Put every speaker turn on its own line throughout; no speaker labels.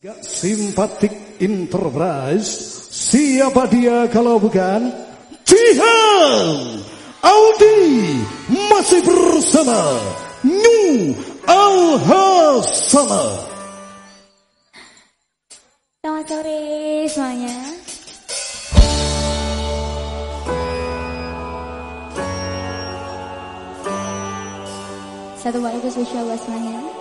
Gak simpatik enterprise. Siapa dia kalau bukan Jihan? Audi Masih bersama New Al-Hasana
Selamat sore semuanya. Satu itu spesial buat semuanya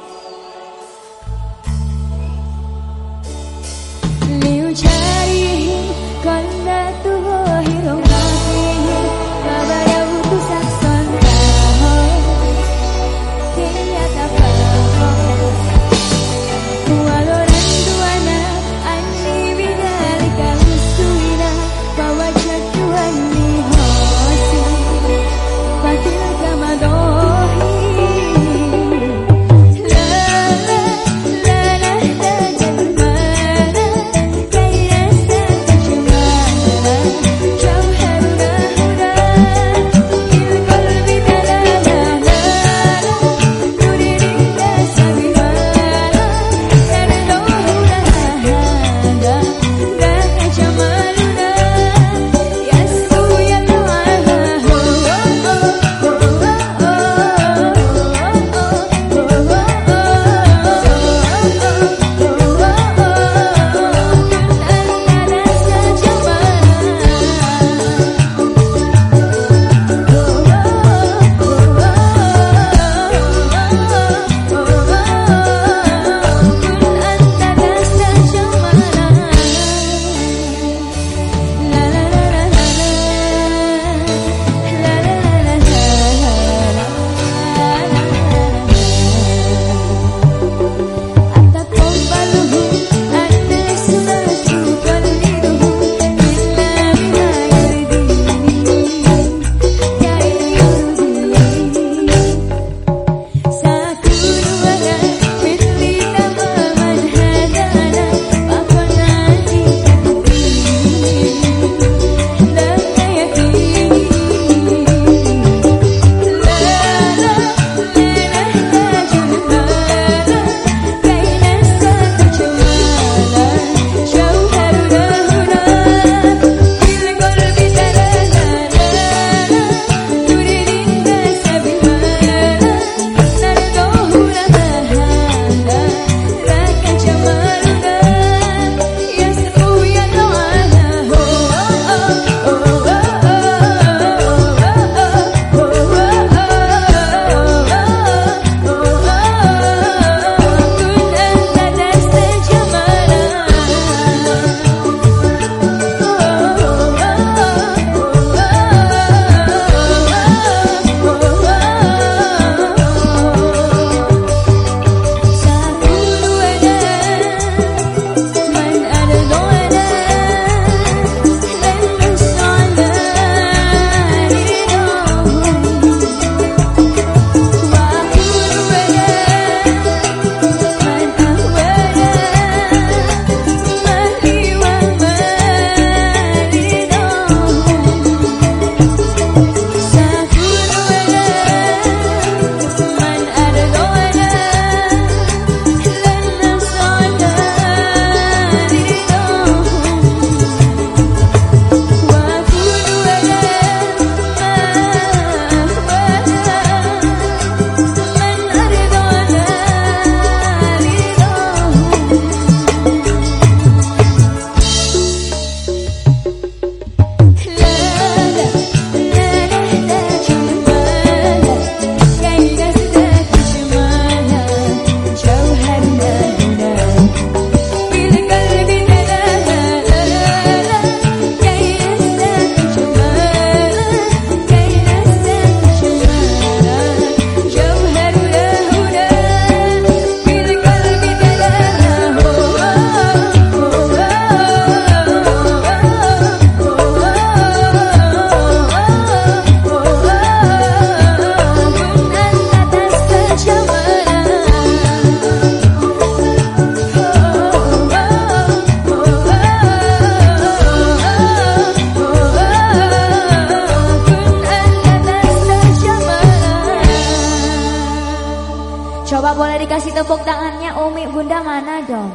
Coba boleh dikasih tepuk tangannya Umi Bunda mana dong?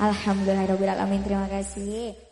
Alhamdulillah, Terima kasih.